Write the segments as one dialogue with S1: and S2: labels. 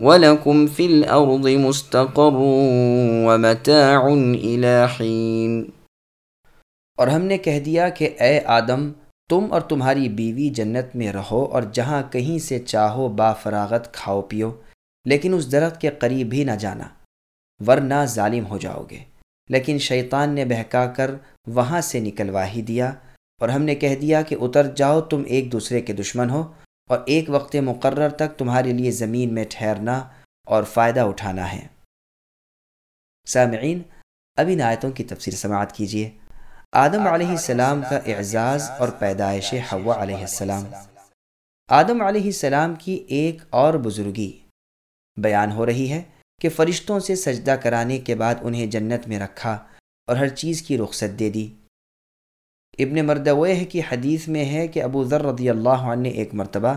S1: وَلَكُمْ فِي الْأَرْضِ مُسْتَقَرٌ وَمَتَاعٌ إِلَى حِينٍ۔
S2: اور ہم نے کہہ دیا کہ اے آدم، تم اور تمہاری بیوی جنت میں رہو اور جہاں کہیں سے چاہو با فراغت کھاؤ پیو، لیکن اس درخت کے قریب بھی نہ جانا، ورنہ ظالم ہو جاؤ گے۔ لیکن شیطان نے بہکا کر وہاں سے نکلوا ہی دیا، اور ہم نے کہہ دیا کہ اتر جاؤ، تم ایک دوسرے کے دشمن ہو۔ اور ایک وقت مقرر تک تمہارے لیے زمین میں ٹھہرنا اور فائدہ اٹھانا ہے۔ سامعین، اب ان آیتوں کی تفسیر سماعت کیجیے۔ آدم علیہ السلام کا اعزاز اور پیدائش ہوا علیہ السلام۔ آدم علیہ السلام کی ایک اور بزرگی۔ بیان ہو رہی ہے کہ فرشتوں سے سجدہ کرانے کے بعد انہیں جنت میں رکھا اور ہر چیز کی رخصت دے دی۔ ابن مردوہ کی حدیث میں ہے کہ ابو ذر رضی اللہ عنہ نے ایک مرتبہ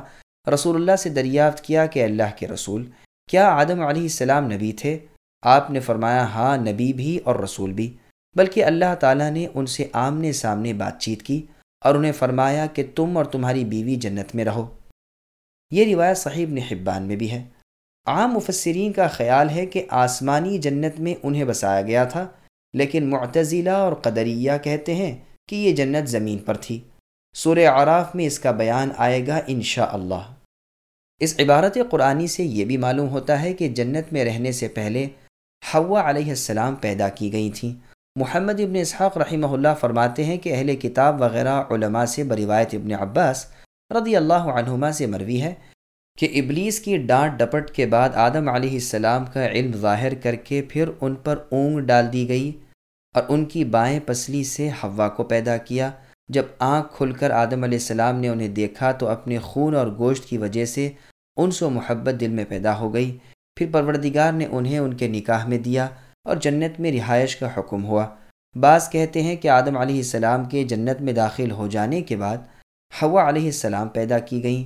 S2: رسول اللہ سے دریافت کیا کہ اللہ کے رسول، کیا آدم علیہ السلام نبی تھے؟ آپ نے فرمایا ہاں نبی بھی اور رسول بھی۔ بلکہ اللہ تعالیٰ نے ان سے آمنے سامنے بات چیت کی اور انہیں فرمایا کہ تم اور تمہاری بیوی جنت میں رہو۔ یہ روایت صحیح نے حبان میں بھی ہے۔ عام مفسرین کا خیال ہے کہ آسمانی جنت میں انہیں بسایا گیا تھا، لیکن معتزلہ اور قدریہ کہتے ہیں کہ یہ جنت زمین پر تھی۔ سورہ عراف میں اس کا بیان آئے گا انشاء اللہ اس عبارت قرآنی سے یہ بھی معلوم ہوتا ہے کہ جنت میں رہنے سے پہلے ہوا علیہ السلام پیدا کی گئی تھیں۔ محمد ابن اسحاق رحمہ اللہ فرماتے ہیں کہ اہل کتاب وغیرہ علماء سے بروایت ابن عباس رضی اللہ عنہما سے مروی ہے کہ ابلیس کی ڈانٹ ڈپٹ کے بعد آدم علیہ السلام کا علم ظاہر کر کے پھر ان پر اونگ ڈال دی گئی۔ اور ان کی بائیں پسلی سے ہوا کو پیدا کیا۔ جب آنکھ کھل کر آدم علیہ السلام نے انہیں دیکھا تو اپنے خون اور گوشت کی وجہ سے ان سے محبت دل میں پیدا ہو گئی۔ پھر پروردگار نے انہیں ان کے نکاح میں دیا اور جنت میں رہائش کا حکم ہوا۔ بعض کہتے ہیں کہ آدم علیہ السلام کے جنت میں داخل ہو جانے کے بعد ہوا علیہ السلام پیدا کی گئیں۔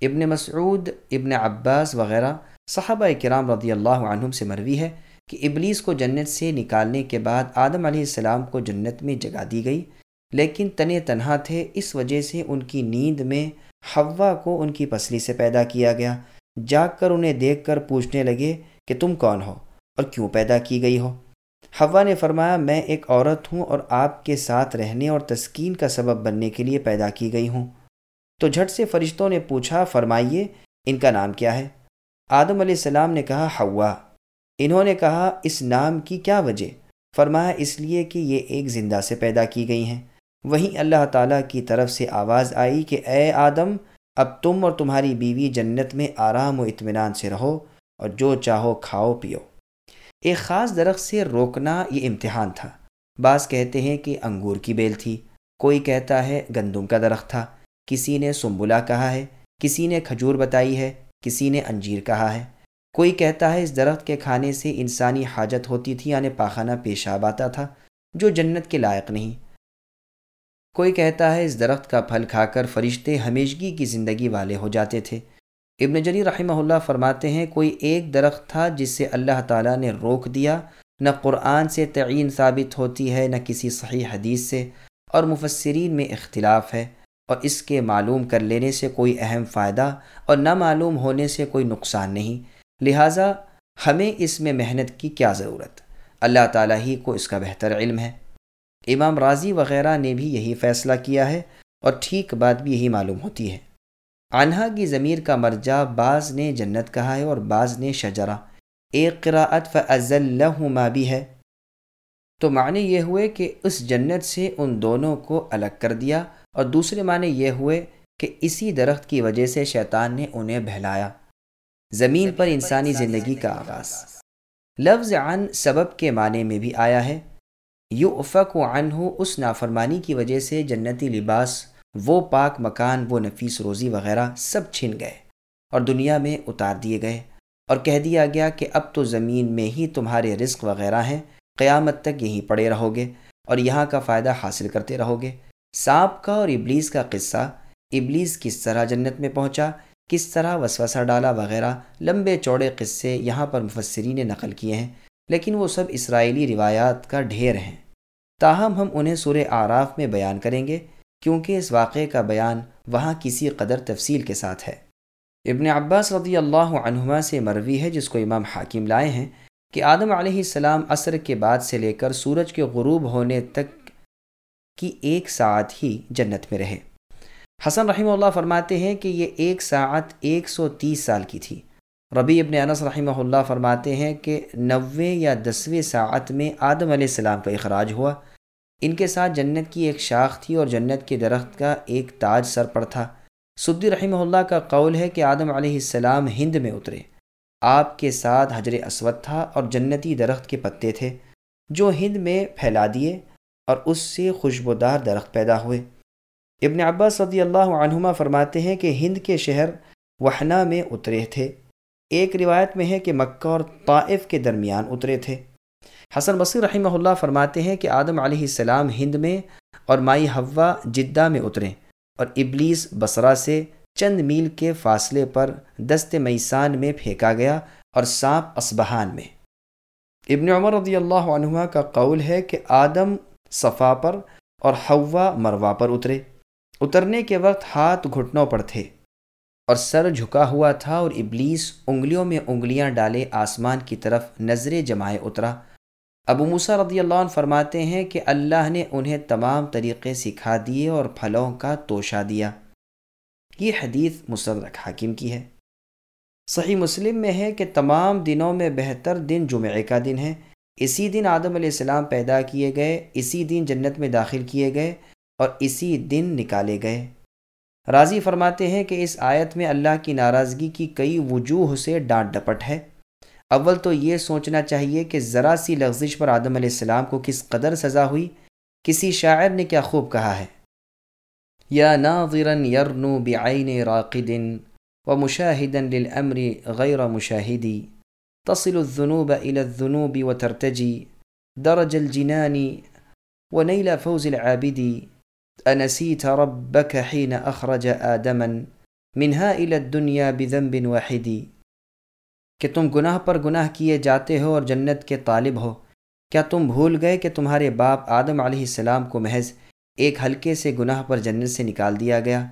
S2: ابن مسعود، ابن عباس وغیرہ صحابہ کرام رضی اللہ عنہم سے مروی ہے۔ کہ ابلیس کو جنت سے نکالنے کے بعد آدم علیہ السلام کو جنت میں جگہ دی گئی۔ لیکن تنے تنہا تھے، اس وجہ سے ان کی نیند میں ہوا کو ان کی پسلی سے پیدا کیا گیا۔ جاگ کر انہیں دیکھ کر پوچھنے لگے کہ تم کون ہو اور کیوں پیدا کی گئی ہو؟ ہوا نے فرمایا، میں ایک عورت ہوں اور آپ کے ساتھ رہنے اور تسکین کا سبب بننے کے لیے پیدا کی گئی ہوں۔ تو جھٹ سے فرشتوں نے پوچھا، فرمائیے، ان کا نام کیا ہے؟ آدم علیہ السلام نے کہا ہوا انہوں نے کہا، اس نام کی کیا وجہ؟ فرمایا، اس لیے کہ یہ ایک زندہ سے پیدا کی گئی ہیں۔ وہیں اللہ تعالیٰ کی طرف سے آواز آئی کہ، اے آدم، اب تم اور تمہاری بیوی جنت میں آرام و اطمینان سے رہو اور جو چاہو کھاؤ پیو۔ ایک خاص درخت سے روکنا یہ امتحان تھا۔ بعض کہتے ہیں کہ انگور کی بیل تھی۔ کوئی کہتا ہے، گندم کا درخت تھا۔ کسی نے سنبلا کہا ہے، کسی نے کھجور بتائی ہے، کسی نے انجیر کہا ہے۔ کوئی کہتا ہے، اس درخت کے کھانے سے انسانی حاجت ہوتی تھی یعنی پاخانہ پیشاب آتا تھا، جو جنت کے لائق نہیں۔ کوئی کہتا ہے، اس درخت کا پھل کھا کر فرشتے ہمیشگی کی زندگی والے ہو جاتے تھے۔ ابن جری رحمہ اللہ فرماتے ہیں، کوئی ایک درخت تھا جس سے اللہ تعالیٰ نے روک دیا، نہ قرآن سے تعین ثابت ہوتی ہے، نہ کسی صحیح حدیث سے، اور مفسرین میں اختلاف ہے۔ اور اس کے معلوم کر لینے سے کوئی اہم فائدہ اور نہ معلوم ہونے سے کوئی نقصان نہیں۔ لہٰذا ہمیں اس میں محنت کی کیا ضرورت؟ اللہ تعالیٰ ہی کو اس کا بہتر علم ہے۔ امام راضی وغیرہ نے بھی یہی فیصلہ کیا ہے اور ٹھیک بات بھی یہی معلوم ہوتی ہے۔ انہا کی ضمیر کا مرجع بعض نے جنت کہا ہے اور بعض نے شجرا ایک قراءت فضل ما بھی ہے تو معنی یہ ہوئے کہ اس جنت سے ان دونوں کو الگ کر دیا اور دوسرے معنی یہ ہوئے کہ اسی درخت کی وجہ سے شیطان نے انہیں بہلایا۔ زمین پر انسانی زندگی کا آغاز۔ لفظ عن سبب کے معنی میں بھی آیا ہے۔ یو افق و عن ہو اس نافرمانی کی وجہ سے جنتی لباس، وہ پاک مکان، وہ نفیس روزی وغیرہ سب چھن گئے اور دنیا میں اتار دیے گئے اور کہہ دیا گیا کہ اب تو زمین میں ہی تمہارے رزق وغیرہ ہیں، قیامت تک یہیں پڑے رہو گے اور یہاں کا فائدہ حاصل کرتے رہو گے۔ سانپ کا اور ابلیس کا قصہ، ابلیس کس طرح جنت میں پہنچا؟ کس طرح وسوسہ ڈالا وغیرہ، لمبے چوڑے قصے یہاں پر مفسرین نے نقل کیے ہیں، لیکن وہ سب اسرائیلی روایات کا ڈھیر ہیں۔ تاہم، ہم انہیں سور آراف میں بیان کریں گے، کیونکہ اس واقعے کا بیان وہاں کسی قدر تفصیل کے ساتھ ہے۔ ابن عباس رضی اللہ عنہما سے مروی ہے، جس کو امام حاکم لائے ہیں، کہ آدم علیہ السلام عصر کے بعد سے لے کر سورج کے غروب ہونے تک کی ایک ساعت ہی جنت میں رہے۔ حسن رحمہ اللہ فرماتے ہیں کہ یہ ایک ساعت ایک سو تیس سال کی تھی۔ ربی ابن انس رحمہ اللہ فرماتے ہیں کہ نوے یا دسویں ساعت میں آدم علیہ السلام کا اخراج ہوا۔ ان کے ساتھ جنت کی ایک شاخ تھی اور جنت کے درخت کا ایک تاج سر پر تھا۔ سدی رحمہ اللہ کا قول ہے کہ آدم علیہ السلام ہند میں اترے۔ آپ کے ساتھ حجر اسود تھا اور جنتی درخت کے پتے تھے، جو ہند میں پھیلا دیے اور اس سے خوشبودار درخت پیدا ہوئے۔ ابن عباس صدی اللہ عنہما فرماتے ہیں کہ ہند کے شہر وحنا میں اترے تھے۔ ایک روایت میں ہے کہ مکہ اور طائف کے درمیان اترے تھے۔ حسن بصیر رحمہ اللہ فرماتے ہیں کہ آدم علیہ السلام ہند میں اور مائی ہوا جدہ میں اترے اور ابلیس بصرہ سے چند میل کے فاصلے پر دست میسان میں پھینکا گیا اور سانپ اسبہان میں۔ ابن عمر رضی اللہ عنہ کا قول ہے کہ آدم صفا پر اور ہوا مروا پر اترے۔ اترنے کے وقت ہاتھ گھٹنوں پر تھے اور سر جھکا ہوا تھا اور ابلیس انگلیوں میں انگلیاں ڈالے آسمان کی طرف نظر جمائے اترا۔ ابو موسا رضی اللہ عنہ فرماتے ہیں کہ اللہ نے انہیں تمام طریقے سکھا دیے اور پھلوں کا توشہ دیا۔ یہ حدیث مصدق حاکم کی ہے۔ صحیح مسلم میں ہے کہ تمام دنوں میں بہتر دن جمعے کا دن ہے۔ اسی دن آدم علیہ السلام پیدا کیے گئے، اسی دن جنت میں داخل کیے گئے۔ اور اسی دن نکالے گئے۔ راضی فرماتے ہیں کہ اس آیت میں اللہ کی ناراضگی کی کئی وجوہ سے ڈانٹ ڈپٹ ہے۔ اول تو یہ سوچنا چاہیے کہ ذرا سی لغزش پر آدم علیہ السلام کو کس قدر سزا ہوئی، کسی شاعر نے کیا خوب کہا ہے۔ یا ناظرا یرنو بعین راقد و مشاہدا للامر غیر مشاہدی، تصل الذنوب الى الذنوب وترتجی درج الجنان ونيل فوز العابد أنسيت ربك حين أخرج آدما منها إلى الدنيا بذنب واحد. کہ تم گناہ پر گناہ کیے جاتے ہو اور جنت کے طالب ہو. کیا تم بھول گئے کہ تمہارے باپ آدم علیہ السلام کو محض ایک ہلکے سے گناہ پر جنت سے نکال دیا گیا؟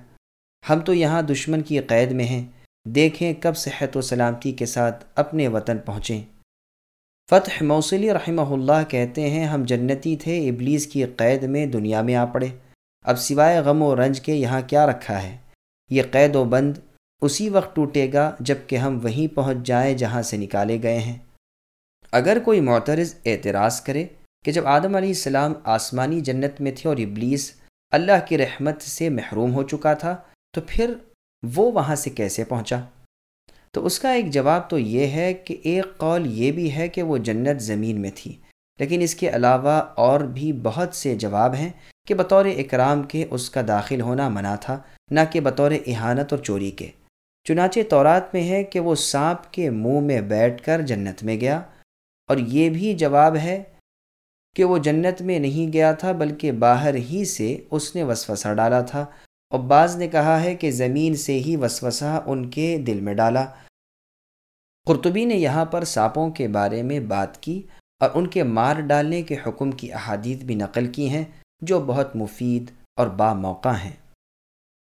S2: ہم تو یہاں دشمن کی قید میں ہیں. دیکھیں کب صحت و سلامتی کے ساتھ اپنے وطن پہنچیں. فتح موصلی رحمہ اللہ کہتے ہیں، ہم جنتی تھے، ابلیس کی قید میں دنیا میں آ پڑے۔ اب سوائے غم و رنج کے یہاں کیا رکھا ہے؟ یہ قید و بند اسی وقت ٹوٹے گا جبکہ ہم وہیں پہنچ جائیں جہاں سے نکالے گئے ہیں۔ اگر کوئی معترض اعتراض کرے کہ جب آدم علیہ السلام آسمانی جنت میں تھے اور ابلیس اللہ کی رحمت سے محروم ہو چکا تھا، تو پھر وہ وہاں سے کیسے پہنچا؟ تو اس کا ایک جواب تو یہ ہے کہ ایک قول یہ بھی ہے کہ وہ جنت زمین میں تھی۔ لیکن اس کے علاوہ اور بھی بہت سے جواب ہیں کہ بطور اکرام کے اس کا داخل ہونا منع تھا، نہ کہ بطور احانت اور چوری کے۔ چنانچہ تورات میں ہے کہ وہ سانپ کے منہ میں بیٹھ کر جنت میں گیا۔ اور یہ بھی جواب ہے کہ وہ جنت میں نہیں گیا تھا، بلکہ باہر ہی سے اس نے وسوسہ ڈالا تھا۔ اور بعض نے کہا ہے کہ زمین سے ہی وسوسہ ان کے دل میں ڈالا۔ قرطبی نے یہاں پر سانپوں کے بارے میں بات کی۔ اور ان کے مار ڈالنے کے حکم کی احادیث بھی نقل کی ہیں جو بہت مفید اور با موقع ہیں۔